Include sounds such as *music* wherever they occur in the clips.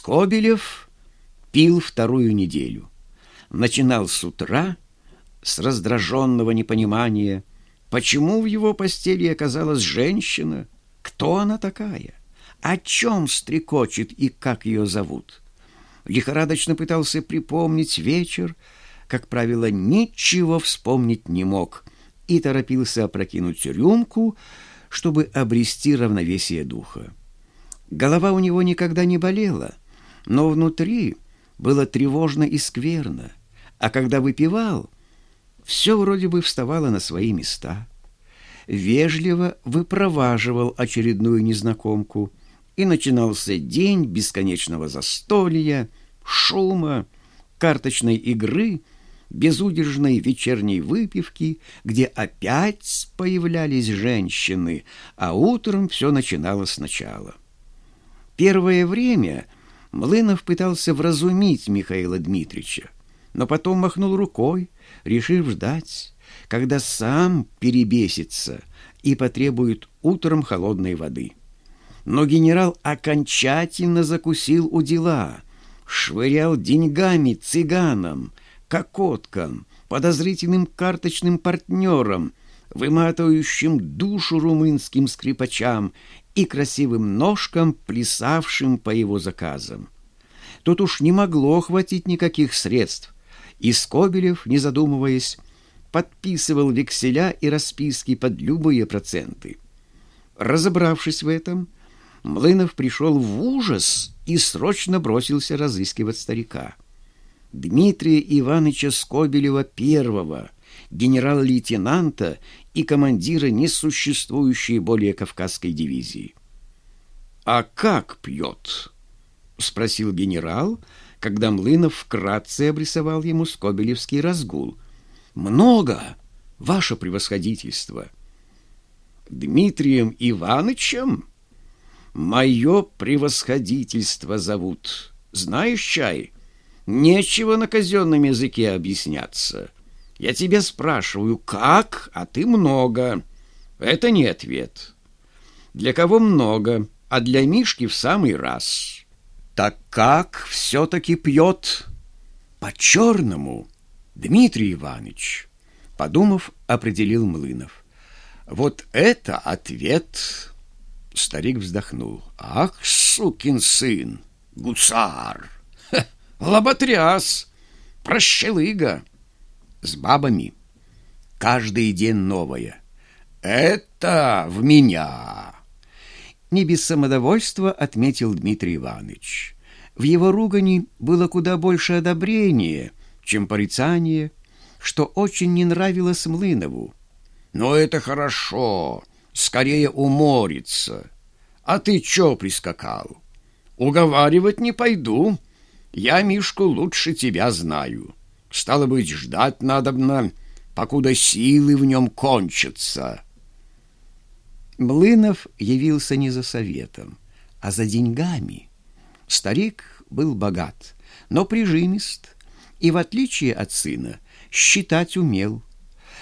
Скобелев пил вторую неделю. Начинал с утра, с раздраженного непонимания, почему в его постели оказалась женщина, кто она такая, о чем стрекочет и как ее зовут. Лихорадочно пытался припомнить вечер, как правило, ничего вспомнить не мог и торопился опрокинуть рюмку, чтобы обрести равновесие духа. Голова у него никогда не болела, но внутри было тревожно и скверно, а когда выпивал, все вроде бы вставало на свои места. Вежливо выпроваживал очередную незнакомку, и начинался день бесконечного застолья, шума, карточной игры, безудержной вечерней выпивки, где опять появлялись женщины, а утром все начиналось сначала. Первое время Млынов пытался вразумить Михаила Дмитрича, но потом махнул рукой, решив ждать, когда сам перебесится и потребует утром холодной воды. Но генерал окончательно закусил у дела, швырял деньгами цыганам, кокоткам, подозрительным карточным партнерам, выматывающим душу румынским скрипачам и красивым ножкам, плясавшим по его заказам. Тут уж не могло хватить никаких средств, и Скобелев, не задумываясь, подписывал векселя и расписки под любые проценты. Разобравшись в этом, Млынов пришел в ужас и срочно бросился разыскивать старика. Дмитрия Ивановича Скобелева первого, генерал-лейтенанта и командира несуществующей более Кавказской дивизии. «А как пьет?» — спросил генерал, когда Млынов вкратце обрисовал ему скобелевский разгул. «Много, ваше превосходительство!» «Дмитрием Иванычем?» «Мое превосходительство зовут. Знаешь, чай, нечего на казенном языке объясняться». Я тебя спрашиваю, как, а ты много. Это не ответ. Для кого много, а для Мишки в самый раз. Так как все-таки пьет? По-черному, Дмитрий Иванович. Подумав, определил Млынов. Вот это ответ. Старик вздохнул. Ах, сукин сын, гусар, Ха, лоботряс, прощелыга с бабами. Каждый день новое. Это в меня. Не без самодовольства отметил Дмитрий Иванович. В его ругани было куда больше одобрения, чем порицания, что очень не нравилось Млынову. «Но это хорошо, скорее уморится. А ты чё прискакал? Уговаривать не пойду. Я Мишку лучше тебя знаю». Стало быть, ждать надобно, покуда силы в нем кончатся. Млынов явился не за советом, а за деньгами. Старик был богат, но прижимист, и, в отличие от сына, считать умел.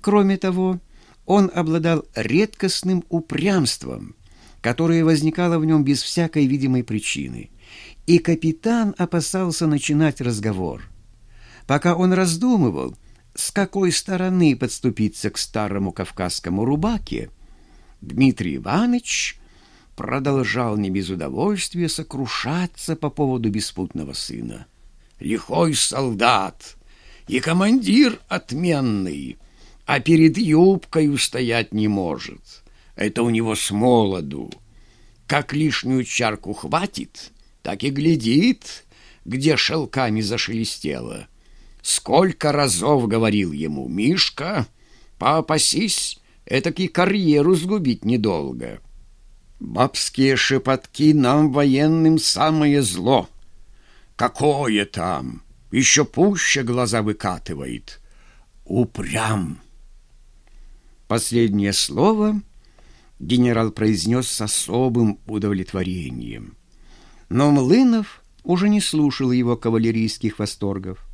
Кроме того, он обладал редкостным упрямством, которое возникало в нем без всякой видимой причины, и капитан опасался начинать разговор. Пока он раздумывал, с какой стороны подступиться к старому кавказскому рубаке, Дмитрий Иванович продолжал не без удовольствия сокрушаться по поводу беспутного сына. «Лихой солдат и командир отменный, а перед юбкой устоять не может. Это у него с молоду. Как лишнюю чарку хватит, так и глядит, где шелками зашелестело». Сколько разов говорил ему, «Мишка, поопасись, этаки карьеру сгубить недолго». Бабские шепотки нам, военным, самое зло. Какое там? Еще пуще глаза выкатывает. Упрям. Последнее слово генерал произнес с особым удовлетворением. Но Млынов уже не слушал его кавалерийских восторгов.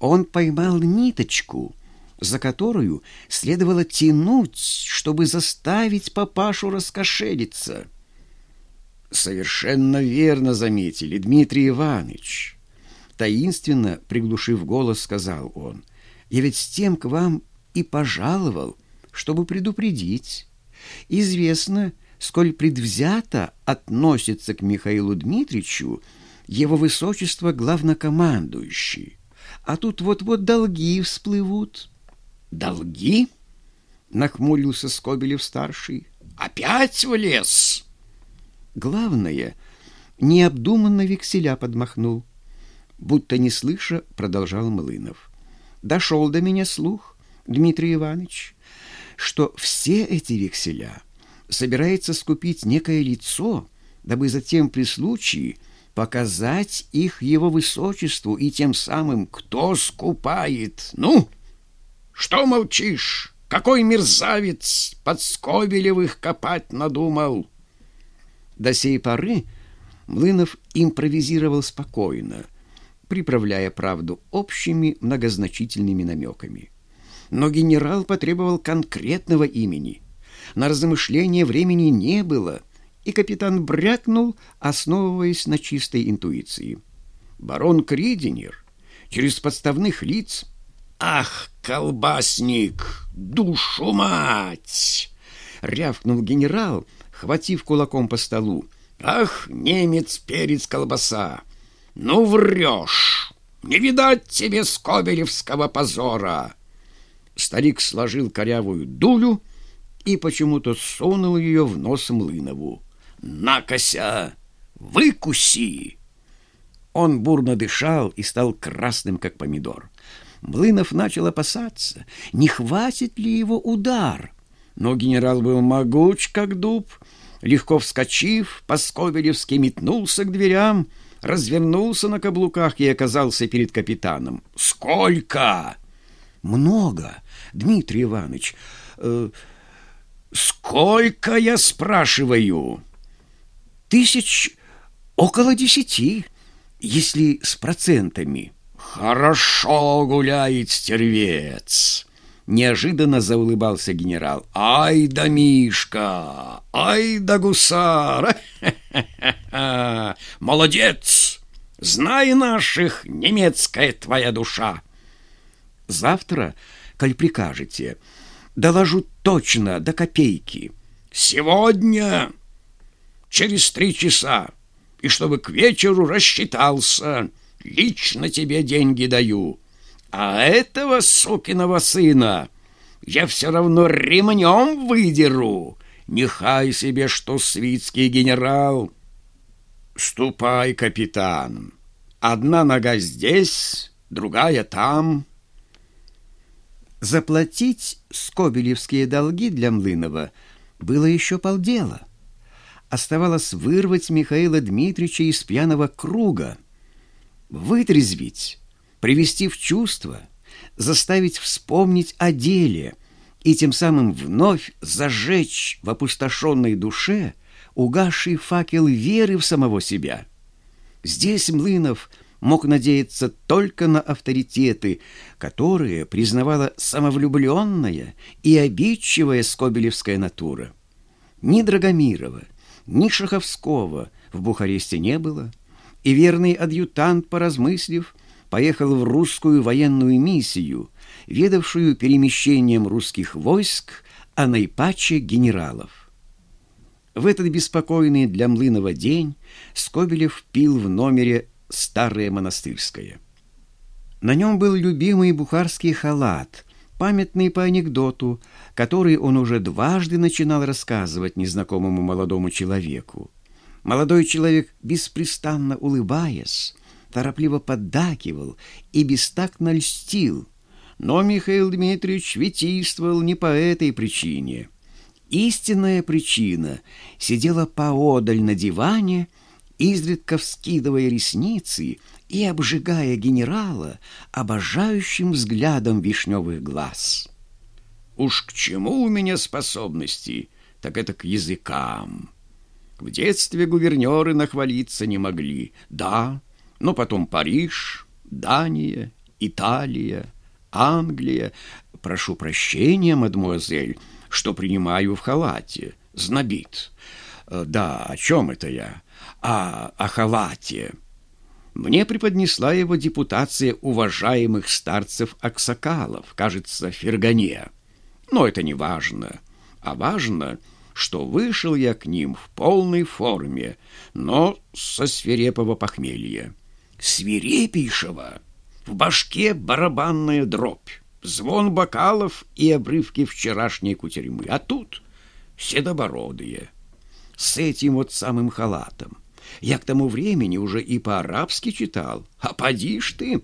Он поймал ниточку, за которую следовало тянуть, чтобы заставить папашу раскошелиться. Совершенно верно заметили, Дмитрий Иванович. Таинственно, приглушив голос, сказал он. Я ведь с тем к вам и пожаловал, чтобы предупредить. Известно, сколь предвзято относится к Михаилу Дмитриевичу его высочество главнокомандующий. А тут вот-вот долги всплывут. Долги? Нахмурился Скобелев-старший. Опять в лес? Главное, необдуманно векселя подмахнул. Будто не слыша, продолжал Млынов. Дошел до меня слух, Дмитрий Иванович, что все эти векселя собирается скупить некое лицо, дабы затем при случае показать их его высочеству и тем самым, кто скупает. Ну, что молчишь? Какой мерзавец под Скобелевых копать надумал? До сей поры Млынов импровизировал спокойно, приправляя правду общими многозначительными намеками. Но генерал потребовал конкретного имени. На размышление времени не было, и капитан брякнул, основываясь на чистой интуиции. Барон Кридинер через подставных лиц «Ах, колбасник, душу мать!» — рявкнул генерал — хватив кулаком по столу. «Ах, немец, перец, колбаса! Ну, врешь! Не видать тебе скобелевского позора!» Старик сложил корявую дулю и почему-то сунул ее в нос Млынову. «Накося! Выкуси!» Он бурно дышал и стал красным, как помидор. Млынов начал опасаться, не хватит ли его удар — но генерал был могуч, как дуб. Легко вскочив, по-скобелевски метнулся к дверям, развернулся на каблуках и оказался перед капитаном. «Сколько?» «Много, Дмитрий Иванович. Э, сколько, я спрашиваю?» «Тысяч около десяти, если с процентами». «Хорошо гуляет стервец!» Неожиданно заулыбался генерал. «Ай да Мишка! Ай да гусар! *laughs* Молодец! Знай наших, немецкая твоя душа!» «Завтра, коль прикажете, доложу точно до копейки». «Сегодня через три часа, и чтобы к вечеру рассчитался, лично тебе деньги даю». А этого сукиного сына я все равно ремнем выдеру. Нехай себе, что свитский генерал. Ступай, капитан. Одна нога здесь, другая там. Заплатить скобелевские долги для Млынова было еще полдела. Оставалось вырвать Михаила Дмитриевича из пьяного круга, вытрезвить, привести в чувство, заставить вспомнить о деле и тем самым вновь зажечь в опустошенной душе угасший факел веры в самого себя. Здесь Млынов мог надеяться только на авторитеты, которые признавала самовлюбленная и обидчивая скобелевская натура. Ни Драгомирова, ни Шаховского в Бухаресте не было, и верный адъютант, поразмыслив, поехал в русскую военную миссию, ведавшую перемещением русских войск, а наипаче генералов. В этот беспокойный для Млынова день Скобелев пил в номере «Старое монастырское». На нем был любимый бухарский халат, памятный по анекдоту, который он уже дважды начинал рассказывать незнакомому молодому человеку. Молодой человек, беспрестанно улыбаясь, торопливо поддакивал и бестактно льстил. Но Михаил Дмитриевич витийствовал не по этой причине. Истинная причина сидела поодаль на диване, изредка вскидывая ресницы и обжигая генерала обожающим взглядом вишневых глаз. «Уж к чему у меня способности, так это к языкам. В детстве гувернеры нахвалиться не могли. Да, но потом Париж, Дания, Италия, Англия. Прошу прощения, мадемуазель, что принимаю в халате. Знобит. Э, да, о чем это я? А, о халате. Мне преподнесла его депутация уважаемых старцев Аксакалов, кажется, Фергане. Но это не важно. А важно, что вышел я к ним в полной форме, но со свирепого похмелья. Свирепейшего! В башке барабанная дробь, звон бокалов и обрывки вчерашней кутерьмы. А тут седобородые, с этим вот самым халатом. Я к тому времени уже и по-арабски читал. А поди ж ты!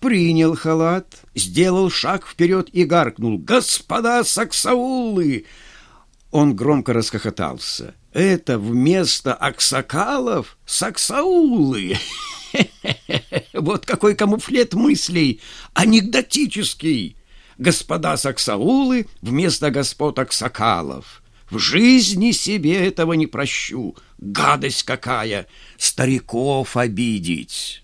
Принял халат, сделал шаг вперед и гаркнул. «Господа саксаулы!» Он громко расхохотался. «Это вместо аксакалов саксаулы!» *laughs* Вот какой камуфлет мыслей! Анекдотический! Господа саксаулы вместо господ аксакалов. В жизни себе этого не прощу. Гадость какая! Стариков обидеть!»